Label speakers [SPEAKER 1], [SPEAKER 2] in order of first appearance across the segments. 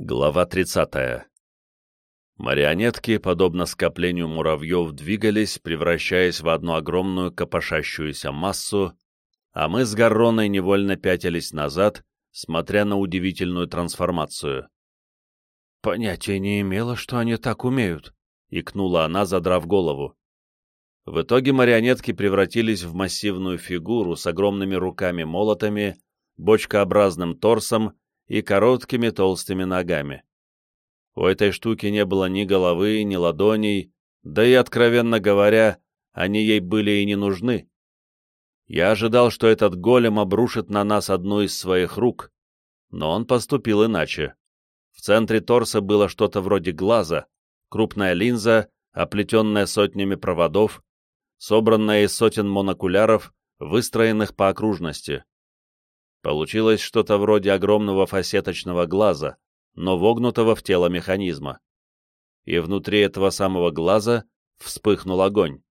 [SPEAKER 1] Глава 30. Марионетки, подобно скоплению муравьев, двигались, превращаясь в одну огромную копошащуюся массу, а мы с Гарроной невольно пятились назад, смотря на удивительную трансформацию.
[SPEAKER 2] «Понятия не имела, что они так умеют», — икнула она, задрав голову.
[SPEAKER 1] В итоге марионетки превратились в массивную фигуру с огромными руками-молотами, бочкообразным торсом и короткими толстыми ногами. У этой штуки не было ни головы, ни ладоней, да и, откровенно говоря, они ей были и не нужны. Я ожидал, что этот голем обрушит на нас одну из своих рук, но он поступил иначе. В центре торса было что-то вроде глаза, крупная линза, оплетенная сотнями проводов, собранная из сотен монокуляров, выстроенных по окружности. Получилось что-то вроде огромного фасеточного глаза, но вогнутого в тело механизма. И внутри этого самого глаза вспыхнул огонь.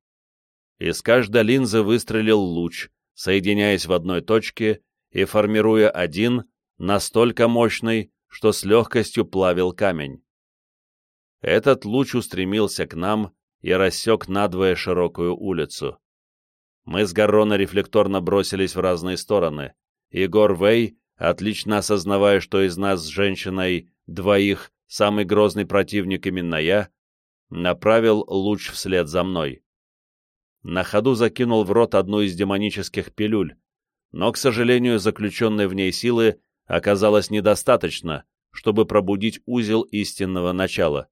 [SPEAKER 1] Из каждой линзы выстрелил луч, соединяясь в одной точке и формируя один, настолько мощный, что с легкостью плавил камень. Этот луч устремился к нам и рассек надвое широкую улицу. Мы с Гаррона рефлекторно бросились в разные стороны, Егор Вэй, отлично осознавая, что из нас с женщиной двоих самый грозный противник именно я, направил луч вслед за мной. На ходу закинул в рот одну из демонических пилюль, но, к сожалению, заключенной в ней силы оказалось недостаточно, чтобы пробудить узел истинного начала.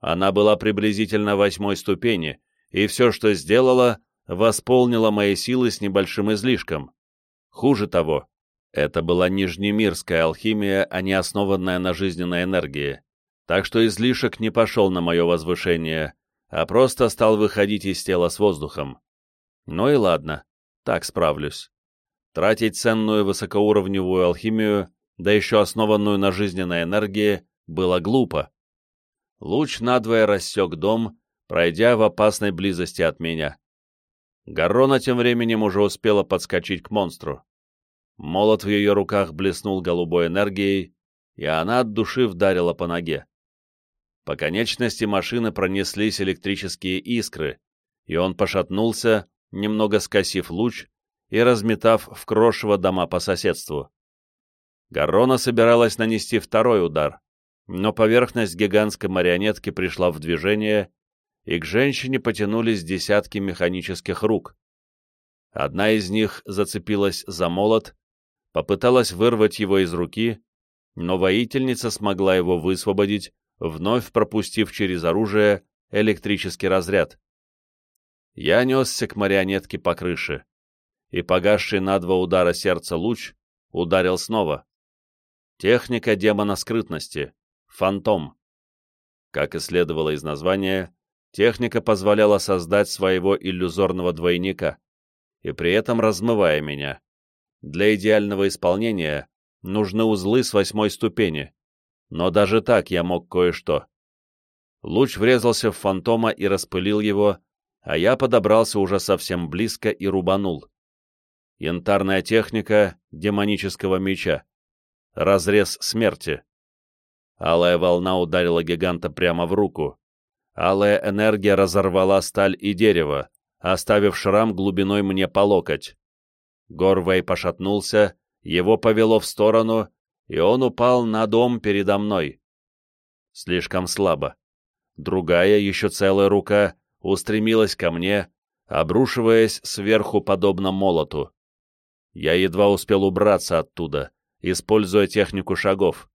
[SPEAKER 1] Она была приблизительно восьмой ступени, и все, что сделала, восполнила мои силы с небольшим излишком. Хуже того, это была нижнемирская алхимия, а не основанная на жизненной энергии, так что излишек не пошел на мое возвышение, а просто стал выходить из тела с воздухом. Ну и ладно, так справлюсь. Тратить ценную высокоуровневую алхимию, да еще основанную на жизненной энергии, было глупо. Луч надвое рассек дом, пройдя в опасной близости от меня. Гаррона тем временем уже успела подскочить к монстру. Молот в ее руках блеснул голубой энергией, и она от души вдарила по ноге. По конечности машины пронеслись электрические искры, и он пошатнулся, немного скосив луч и разметав в крошево дома по соседству. Гаррона собиралась нанести второй удар, но поверхность гигантской марионетки пришла в движение, и к женщине потянулись десятки механических рук. Одна из них зацепилась за молот, попыталась вырвать его из руки, но воительница смогла его высвободить, вновь пропустив через оружие электрический разряд. Я несся к марионетке по крыше, и погасший на два удара сердца луч ударил снова. Техника демона скрытности. Фантом. Как и следовало из названия, Техника позволяла создать своего иллюзорного двойника, и при этом размывая меня. Для идеального исполнения нужны узлы с восьмой ступени, но даже так я мог кое-что. Луч врезался в фантома и распылил его, а я подобрался уже совсем близко и рубанул. Янтарная техника демонического меча. Разрез смерти. Алая волна ударила гиганта прямо в руку, Алая энергия разорвала сталь и дерево, оставив шрам глубиной мне по локоть. Горвей пошатнулся, его повело в сторону, и он упал на дом передо мной. Слишком слабо. Другая, еще целая рука, устремилась ко мне, обрушиваясь сверху подобно молоту. Я едва успел убраться оттуда, используя технику шагов,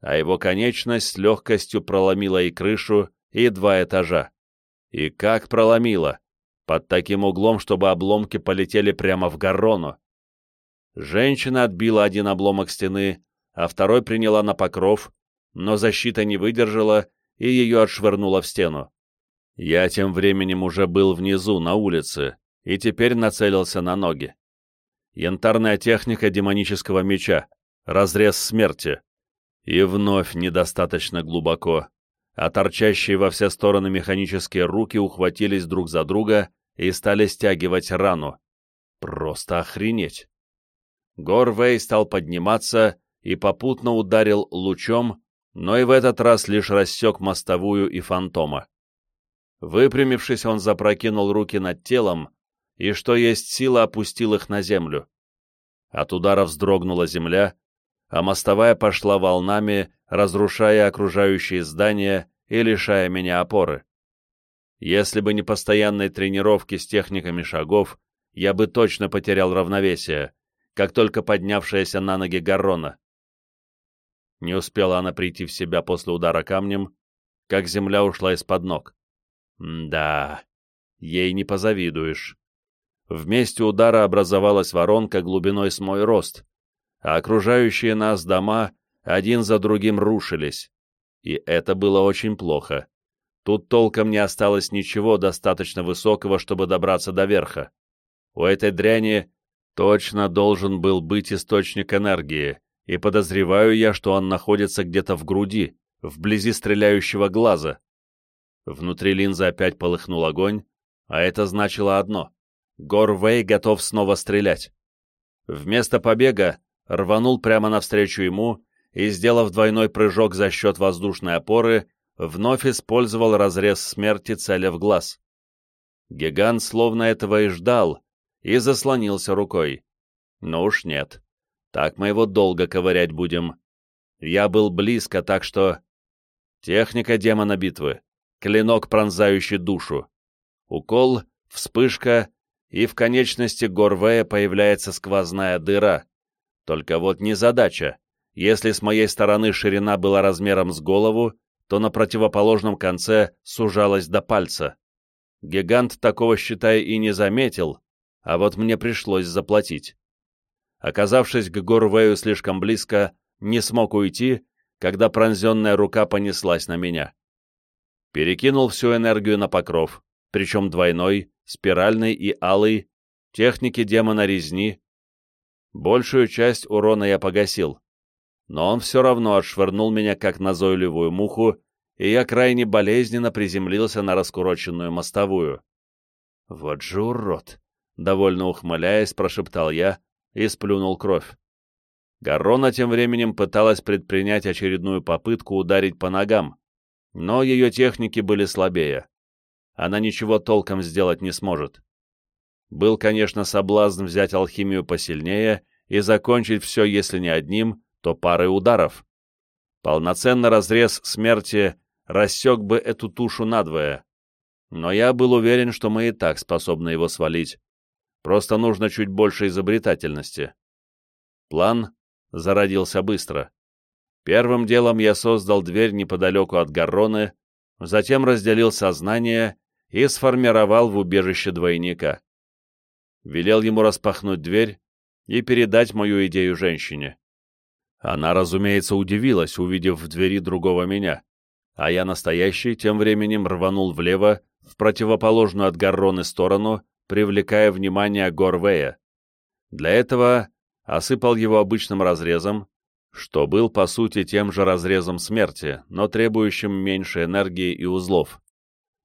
[SPEAKER 1] а его конечность с легкостью проломила и крышу, и два этажа. И как проломило! Под таким углом, чтобы обломки полетели прямо в Гаррону. Женщина отбила один обломок стены, а второй приняла на покров, но защита не выдержала и ее отшвырнула в стену. Я тем временем уже был внизу, на улице, и теперь нацелился на ноги. Янтарная техника демонического меча, разрез смерти. И вновь недостаточно глубоко, а торчащие во все стороны механические руки ухватились друг за друга и стали стягивать рану. Просто охренеть! Горвей стал подниматься и попутно ударил лучом, но и в этот раз лишь рассек мостовую и фантома. Выпрямившись, он запрокинул руки над телом и, что есть сила, опустил их на землю. От удара вздрогнула земля, а мостовая пошла волнами, разрушая окружающие здания и лишая меня опоры. Если бы не постоянной тренировки с техниками шагов, я бы точно потерял равновесие, как только поднявшаяся на ноги Гаррона. Не успела она прийти в себя после удара камнем, как земля ушла из-под ног. М да, ей не позавидуешь. В месте удара образовалась воронка глубиной с мой рост, а окружающие нас дома один за другим рушились. И это было очень плохо. Тут толком не осталось ничего достаточно высокого, чтобы добраться до верха. У этой дряни точно должен был быть источник энергии, и подозреваю я, что он находится где-то в груди, вблизи стреляющего глаза. Внутри линзы опять полыхнул огонь, а это значило одно — Горвей готов снова стрелять. Вместо побега рванул прямо навстречу ему и, сделав двойной прыжок за счет воздушной опоры, вновь использовал разрез смерти, целя в глаз. Гигант словно этого и ждал, и заслонился рукой. Но уж нет. Так мы его долго ковырять будем. Я был близко, так что... Техника демона битвы. Клинок, пронзающий душу. Укол, вспышка, и в конечности Горвея появляется сквозная дыра. Только вот не задача. Если с моей стороны ширина была размером с голову, то на противоположном конце сужалась до пальца. Гигант такого, считай, и не заметил, а вот мне пришлось заплатить оказавшись к Горвею слишком близко, не смог уйти, когда пронзенная рука понеслась на меня. Перекинул всю энергию на покров, причем двойной, спиральный и алый, техники демона резни. Большую часть урона я погасил, но он все равно отшвырнул меня как назойливую муху, и я крайне болезненно приземлился на раскуроченную мостовую. «Вот же урод!» — довольно ухмыляясь, прошептал я, и сплюнул кровь. Гаррона тем временем пыталась предпринять очередную попытку ударить по ногам, но ее техники были слабее. Она ничего толком сделать не сможет. Был, конечно, соблазн взять алхимию посильнее и закончить все, если не одним, то парой ударов. Полноценный разрез смерти рассек бы эту тушу надвое. Но я был уверен, что мы и так способны его свалить, Просто нужно чуть больше изобретательности. План зародился быстро. Первым делом я создал дверь неподалеку от Гарроны, затем разделил сознание и сформировал в убежище двойника. Велел ему распахнуть дверь и передать мою идею женщине. Она, разумеется, удивилась, увидев в двери другого меня, а я настоящий тем временем рванул влево, в противоположную от Гарроны сторону, привлекая внимание Горвея. Для этого осыпал его обычным разрезом, что был по сути тем же разрезом смерти, но требующим меньше энергии и узлов.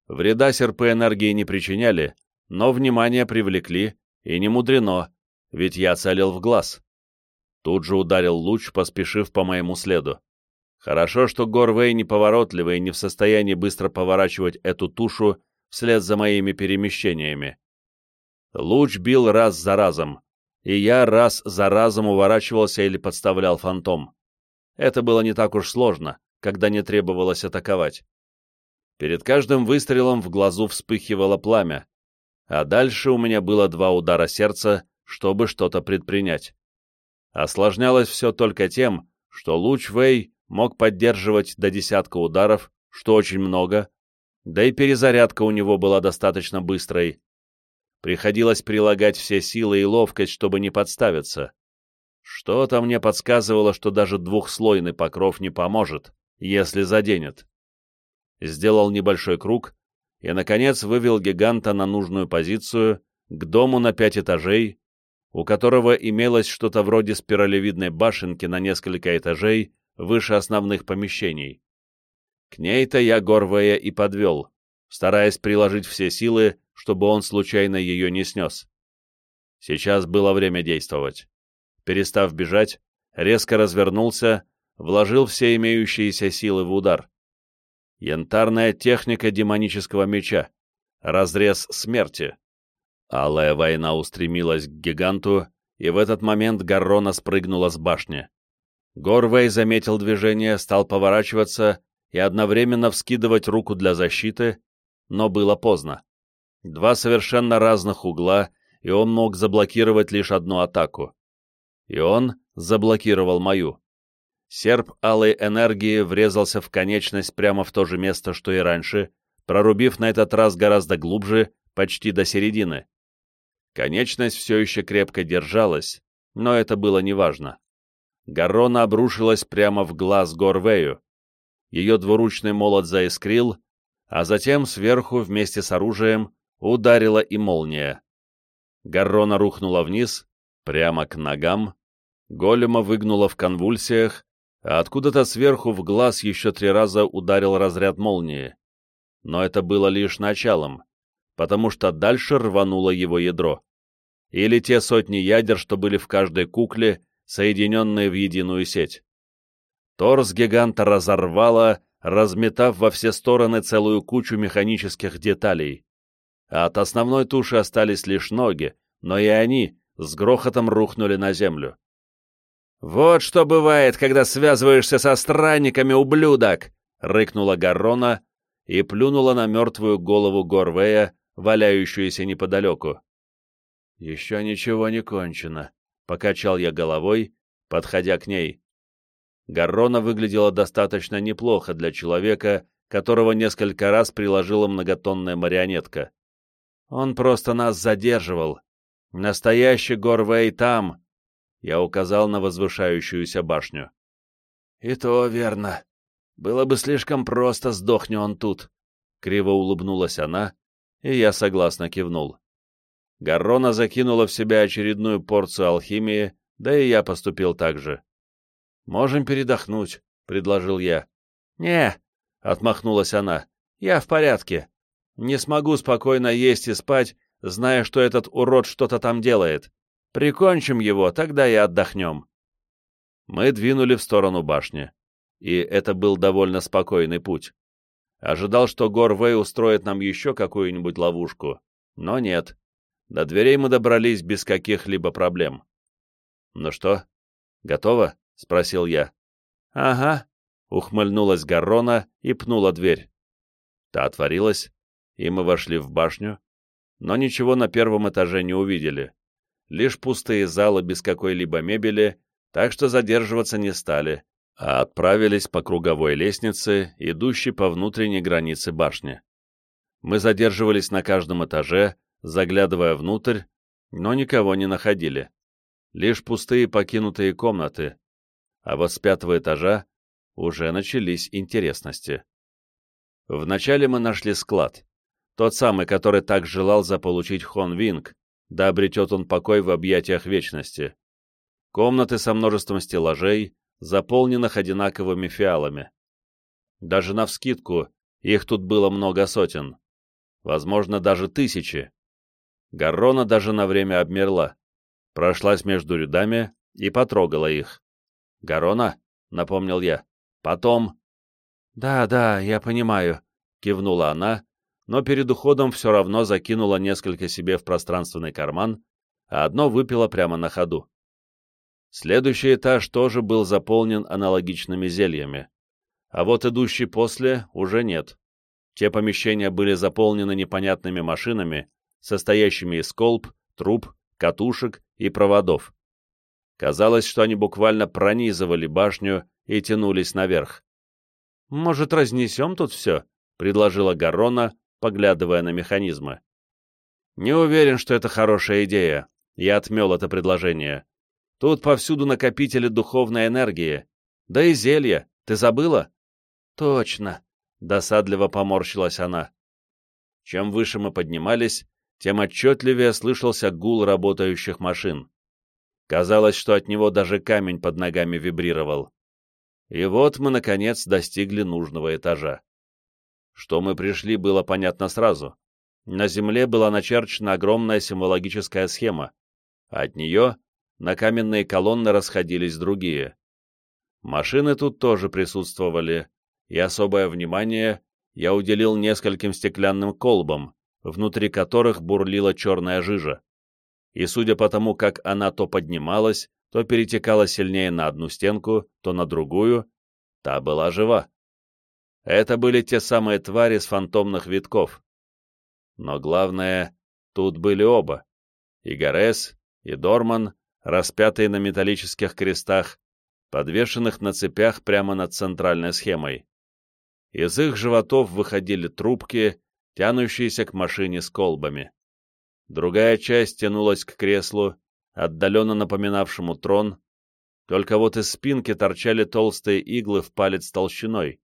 [SPEAKER 1] Вреда серпы энергии не причиняли, но внимание привлекли, и не мудрено, ведь я целил в глаз. Тут же ударил луч, поспешив по моему следу. Хорошо, что Горвей неповоротливый и не в состоянии быстро поворачивать эту тушу вслед за моими перемещениями. Луч бил раз за разом, и я раз за разом уворачивался или подставлял фантом. Это было не так уж сложно, когда не требовалось атаковать. Перед каждым выстрелом в глазу вспыхивало пламя, а дальше у меня было два удара сердца, чтобы что-то предпринять. Осложнялось все только тем, что луч Вэй мог поддерживать до десятка ударов, что очень много, да и перезарядка у него была достаточно быстрой, Приходилось прилагать все силы и ловкость, чтобы не подставиться. Что-то мне подсказывало, что даже двухслойный покров не поможет, если заденет. Сделал небольшой круг и, наконец, вывел гиганта на нужную позицию, к дому на пять этажей, у которого имелось что-то вроде спиралевидной башенки на несколько этажей выше основных помещений. К ней-то я Горвея и подвел, стараясь приложить все силы, чтобы он случайно ее не снес. Сейчас было время действовать. Перестав бежать, резко развернулся, вложил все имеющиеся силы в удар. Янтарная техника демонического меча. Разрез смерти. Алая война устремилась к гиганту, и в этот момент Гаррона спрыгнула с башни. Горвей заметил движение, стал поворачиваться и одновременно вскидывать руку для защиты, но было поздно. Два совершенно разных угла, и он мог заблокировать лишь одну атаку. И он заблокировал мою. Серп алой энергии врезался в конечность прямо в то же место, что и раньше, прорубив на этот раз гораздо глубже, почти до середины. Конечность все еще крепко держалась, но это было неважно. Гаррона обрушилась прямо в глаз Горвею. Ее двуручный молот заискрил, а затем сверху вместе с оружием ударила и молния. Гаррона рухнула вниз, прямо к ногам, голема выгнула в конвульсиях, а откуда-то сверху в глаз еще три раза ударил разряд молнии. Но это было лишь началом, потому что дальше рвануло его ядро. Или те сотни ядер, что были в каждой кукле, соединенные в единую сеть. Торс гиганта разорвало, разметав во все стороны целую кучу механических деталей. От основной туши остались лишь ноги, но и они с грохотом рухнули на землю. «Вот что бывает, когда связываешься со странниками, ублюдок!» — рыкнула Гаррона и плюнула на мертвую голову Горвея, валяющуюся неподалеку. «Еще ничего не кончено», — покачал я головой, подходя к ней. Гаррона выглядела достаточно неплохо для человека, которого несколько раз приложила многотонная марионетка. Он просто нас задерживал. Настоящий Горвей там, я указал на возвышающуюся башню. «И то верно. Было бы слишком просто, сдохни он тут». Криво улыбнулась она, и я согласно кивнул. Гаррона закинула в себя очередную порцию алхимии, да и я поступил так же. «Можем передохнуть», — предложил я. «Не», — отмахнулась она, — «я в порядке. Не смогу спокойно есть и спать, зная, что этот урод что-то там делает. Прикончим его, тогда и отдохнем. Мы двинули в сторону башни, и это был довольно спокойный путь. Ожидал, что Горвей устроит нам еще какую-нибудь ловушку, но нет. До дверей мы добрались без каких-либо проблем. «Ну что, готово?» — спросил я. «Ага», — ухмыльнулась Гаррона и пнула дверь. Та отворилась, и мы вошли в башню, но ничего на первом этаже не увидели лишь пустые залы без какой-либо мебели, так что задерживаться не стали, а отправились по круговой лестнице, идущей по внутренней границе башни. Мы задерживались на каждом этаже, заглядывая внутрь, но никого не находили. Лишь пустые покинутые комнаты, а вот с пятого этажа уже начались интересности. Вначале мы нашли склад, тот самый, который так желал заполучить Хон Винг, да обретет он покой в объятиях вечности. Комнаты со множеством стеллажей, заполненных одинаковыми фиалами. Даже навскидку их тут было много сотен. Возможно, даже тысячи. Гаррона даже на время обмерла. Прошлась между рядами и потрогала их. «Гаррона?» — напомнил я. «Потом...» «Да, да, я понимаю», — кивнула она, но перед уходом все равно закинула несколько себе в пространственный карман, а одно выпила прямо на ходу. Следующий этаж тоже был заполнен аналогичными зельями, а вот идущий после уже нет. Те помещения были заполнены непонятными машинами, состоящими из колб, труб, катушек и проводов. Казалось, что они буквально пронизывали башню и тянулись наверх. «Может, разнесем тут все?» — предложила Гаррона, поглядывая на механизмы. «Не уверен, что это хорошая идея», — я отмел это предложение. «Тут повсюду накопители духовной энергии. Да и зелья, ты забыла?» «Точно», — досадливо поморщилась она. Чем выше мы поднимались, тем отчетливее слышался гул работающих машин. Казалось, что от него даже камень под ногами вибрировал. И вот мы, наконец, достигли нужного этажа. Что мы пришли, было понятно сразу. На земле была начерчена огромная символогическая схема. От нее на каменные колонны расходились другие. Машины тут тоже присутствовали, и особое внимание я уделил нескольким стеклянным колбам, внутри которых бурлила черная жижа. И судя по тому, как она то поднималась, то перетекала сильнее на одну стенку, то на другую, та была жива. Это были те самые твари с фантомных витков. Но главное, тут были оба. И Горес, и Дорман, распятые на металлических крестах, подвешенных на цепях прямо над центральной схемой. Из их животов выходили трубки, тянущиеся к машине с колбами. Другая часть тянулась к креслу, отдаленно напоминавшему трон, только вот из спинки торчали толстые иглы в палец толщиной,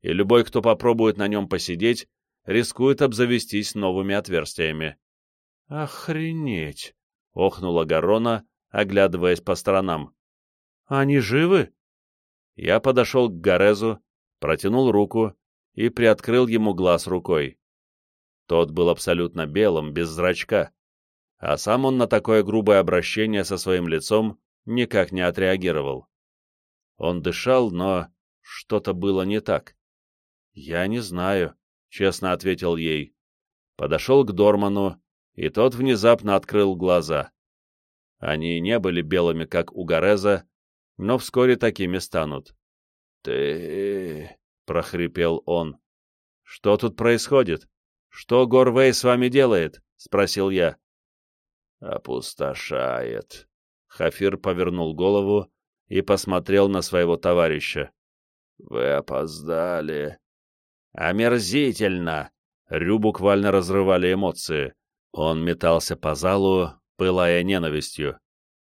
[SPEAKER 1] и любой, кто попробует на нем посидеть, рискует обзавестись новыми отверстиями.
[SPEAKER 2] «Охренеть!»
[SPEAKER 1] — охнула Гарона, оглядываясь по сторонам.
[SPEAKER 2] «Они живы?»
[SPEAKER 1] Я подошел к Горезу, протянул руку и приоткрыл ему глаз рукой. Тот был абсолютно белым, без зрачка, а сам он на такое грубое обращение со своим лицом никак не отреагировал. Он дышал, но что-то было не так. «Я не знаю», — честно ответил ей. Подошел к Дорману, и тот внезапно открыл глаза. Они не были белыми, как у Гореза, но вскоре такими станут. «Ты...» — прохрипел он. «Что тут происходит? Что Горвей с вами делает?» — спросил я. «Опустошает». Хафир повернул голову и посмотрел на своего товарища. «Вы опоздали». «Омерзительно!» Рю буквально разрывали эмоции. Он метался по залу, пылая ненавистью.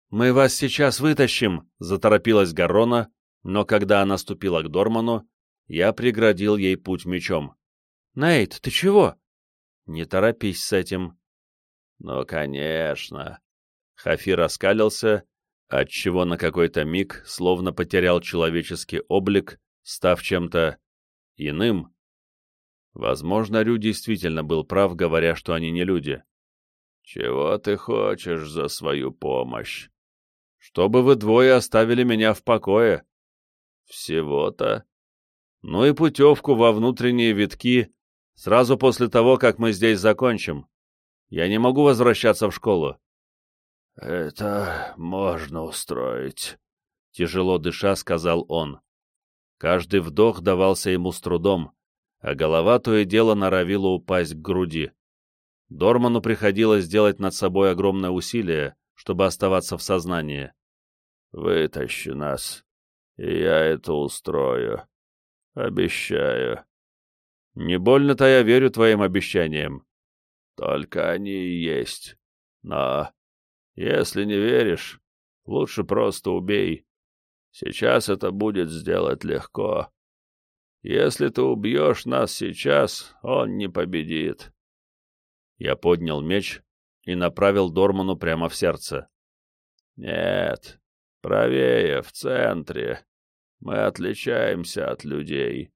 [SPEAKER 1] «Мы вас сейчас вытащим!» — заторопилась Гарона, но когда она ступила к Дорману, я преградил ей путь мечом. «Нейт, ты чего?» «Не торопись с этим». «Ну, конечно». Хафи раскалился, отчего на какой-то миг словно потерял человеческий облик, став чем-то иным. Возможно, Рю действительно был прав, говоря, что они не люди. «Чего ты хочешь за свою помощь?» «Чтобы вы двое оставили меня в покое», всего-то. Ну и путевку во внутренние витки сразу после того, как мы здесь закончим. Я не могу возвращаться в школу. Это можно устроить, тяжело дыша, сказал он. Каждый вдох давался ему с трудом, а голова то и дело норовила упасть к груди. Дорману приходилось делать над собой огромное усилие, чтобы оставаться в сознании. «Вытащи нас я это устрою. Обещаю. Не больно-то я верю твоим обещаниям. Только они и есть. Но если не веришь, лучше просто убей. Сейчас это будет сделать легко. Если ты убьешь нас сейчас, он не победит. Я поднял меч и направил Дорману прямо в сердце. Нет, Правее, в центре. Мы отличаемся от людей.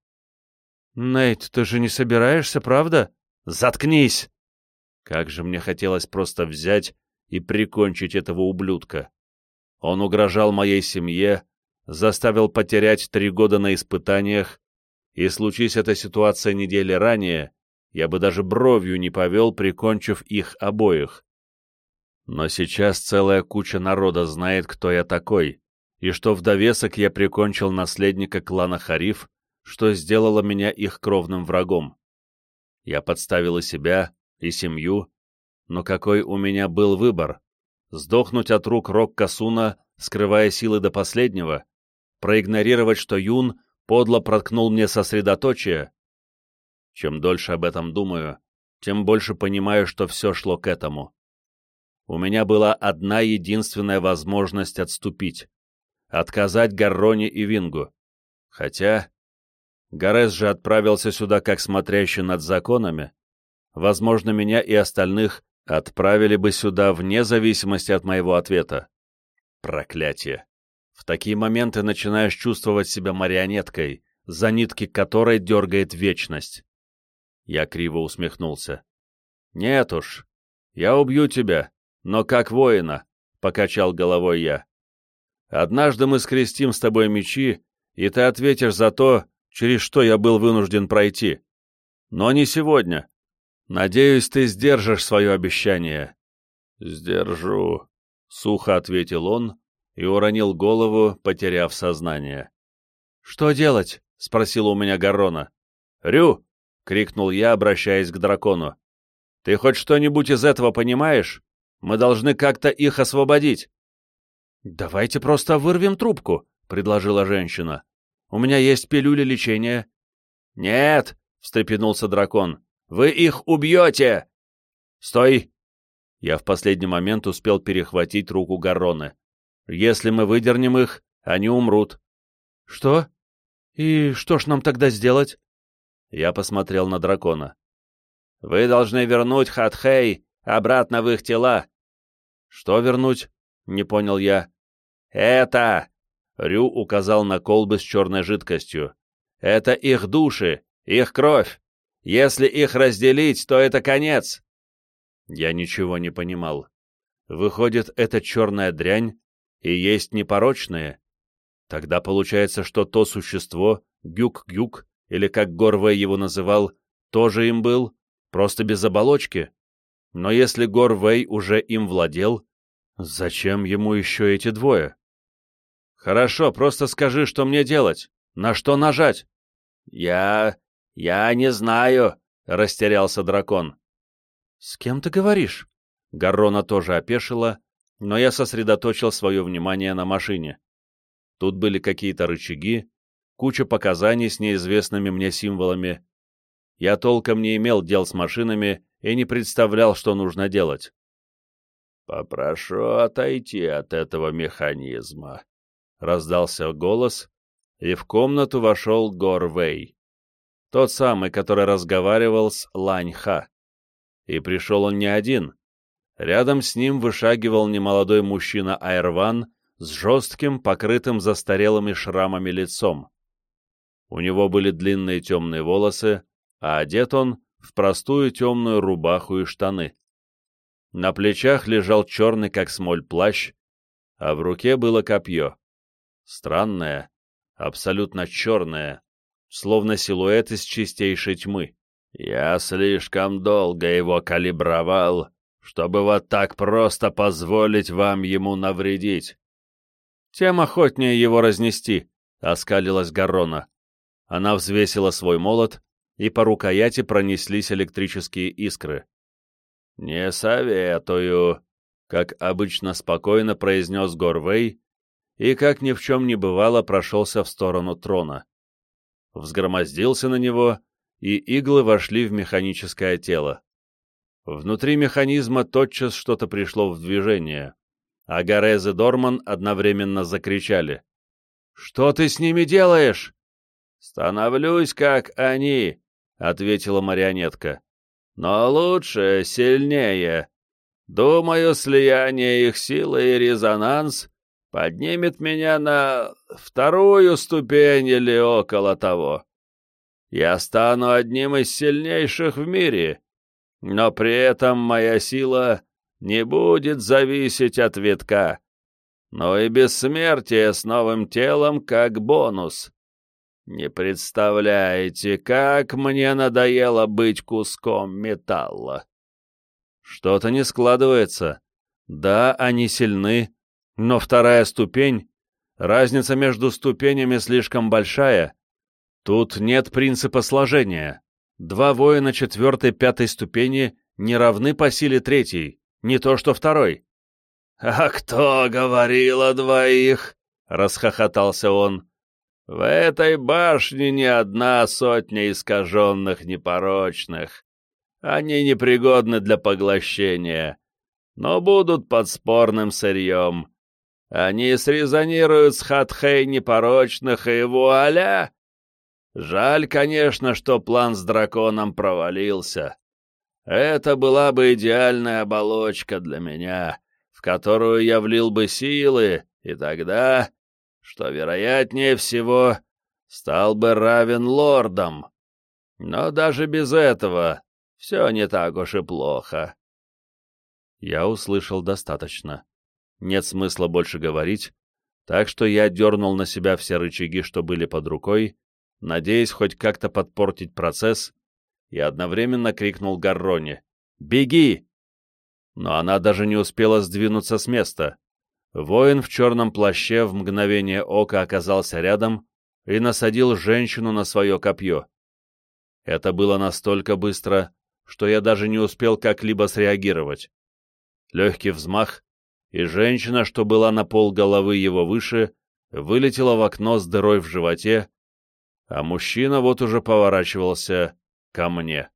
[SPEAKER 2] Нейт, ты же не собираешься, правда?
[SPEAKER 1] Заткнись! Как же мне хотелось просто взять и прикончить этого ублюдка. Он угрожал моей семье, заставил потерять три года на испытаниях, и случись эта ситуация недели ранее, я бы даже бровью не повел, прикончив их обоих. Но сейчас целая куча народа знает, кто я такой, и что в довесок я прикончил наследника клана Хариф, что сделало меня их кровным врагом. Я подставил и себя, и семью, но какой у меня был выбор? Сдохнуть от рук Рок-Касуна, скрывая силы до последнего? Проигнорировать, что Юн подло проткнул мне сосредоточие? Чем дольше об этом думаю, тем больше понимаю, что все шло к этому у меня была одна единственная возможность отступить — отказать Гарроне и Вингу. Хотя Гарес же отправился сюда как смотрящий над законами. Возможно, меня и остальных отправили бы сюда вне зависимости от моего ответа. Проклятие. В такие моменты начинаешь чувствовать себя марионеткой, за нитки которой дергает вечность. Я криво усмехнулся. «Нет уж, я убью тебя, но как воина, — покачал головой я. Однажды мы скрестим с тобой мечи, и ты ответишь за то, через что я был вынужден пройти. Но не сегодня. Надеюсь, ты сдержишь свое обещание». «Сдержу», — сухо ответил он и уронил голову, потеряв сознание. «Что делать?» — спросила у меня Гаррона. «Рю!» — крикнул я, обращаясь к дракону. «Ты хоть что-нибудь из этого понимаешь? Мы должны как-то их освободить». «Давайте просто вырвем трубку», — предложила женщина. «У меня есть пилюли лечения». «Нет!» — встрепенулся дракон. «Вы их убьете!» «Стой!» Я в последний момент успел перехватить руку Гарроны. «Если мы выдернем их, они умрут». «Что? И что ж нам тогда сделать?» Я посмотрел на дракона. «Вы должны вернуть Хатхей обратно в их тела». «Что вернуть?» — не понял я. «Это!» — Рю указал на колбы с черной жидкостью. «Это их души, их кровь. Если их разделить, то это конец!» Я ничего не понимал. Выходит, эта черная дрянь и есть непорочные? Тогда получается, что то существо, Гюк-Гюк, или как Горвей его называл, тоже им был, просто без оболочки. Но если Горвей уже им владел, зачем ему еще эти двое? Хорошо, просто скажи, что мне делать, на что нажать? Я... я не знаю, — растерялся дракон. «С кем ты говоришь?» Гаррона тоже опешила, но я сосредоточил свое внимание на машине. Тут были какие-то рычаги, куча показаний с неизвестными мне символами. Я толком не имел дел с машинами и не представлял, что нужно делать. «Попрошу отойти от этого механизма», — раздался голос, и в комнату вошел Горвей. Тот самый, который разговаривал с Ланьха. И пришел он не один. Рядом с ним вышагивал немолодой мужчина Айрван с жестким, покрытым застарелыми шрамами лицом. У него были длинные темные волосы, а одет он в простую темную рубаху и штаны. На плечах лежал черный, как смоль, плащ, а в руке было копье. Странное, абсолютно черное, словно силуэт из чистейшей тьмы. Я слишком долго его калибровал, чтобы вот так просто позволить вам ему навредить. Тем охотнее его разнести, — оскалилась Гаррона. Она взвесила свой молот, и по рукояти пронеслись электрические искры. «Не советую», — как обычно спокойно произнес Горвей, и, как ни в чем не бывало, прошелся в сторону трона. Взгромоздился на него и иглы вошли в механическое тело. Внутри механизма тотчас что-то пришло в движение, а Гарез и Дорман одновременно закричали. «Что ты с ними делаешь?» «Становлюсь, как они», — ответила марионетка. «Но лучше, сильнее. Думаю, слияние их силы и резонанс поднимет меня на вторую ступень или около того. Я стану одним из сильнейших в мире, но при этом моя сила не будет зависеть от витка, но и бессмертие с новым телом как бонус. Не представляете, как мне надоело быть куском металла. Что-то не складывается. Да, они сильны, но вторая ступень, разница между ступенями слишком большая, Тут нет принципа сложения. Два воина четвертой-пятой ступени не равны по силе третьей, не то что второй. «А кто говорил о двоих?» — расхохотался он. «В этой башне не одна сотня искаженных непорочных. Они непригодны для поглощения, но будут подспорным сырьем. Они срезонируют с Хатхей непорочных, и вуаля! Жаль, конечно, что план с драконом провалился. Это была бы идеальная оболочка для меня, в которую я влил бы силы, и тогда, что вероятнее всего, стал бы равен лордам. Но даже без этого все не так уж и плохо. Я услышал достаточно. Нет смысла больше говорить, Так что я дернул на себя все рычаги, что были под рукой, надеясь хоть как-то подпортить процесс, и одновременно крикнул Гарроне «Беги!». Но она даже не успела сдвинуться с места. Воин в черном плаще в мгновение ока оказался рядом и насадил женщину на свое копье. Это было настолько быстро, что я даже не успел как-либо среагировать. Легкий взмах, и женщина, что была на пол головы его выше, вылетела в окно с дырой в животе, а мужчина вот уже поворачивался ко мне.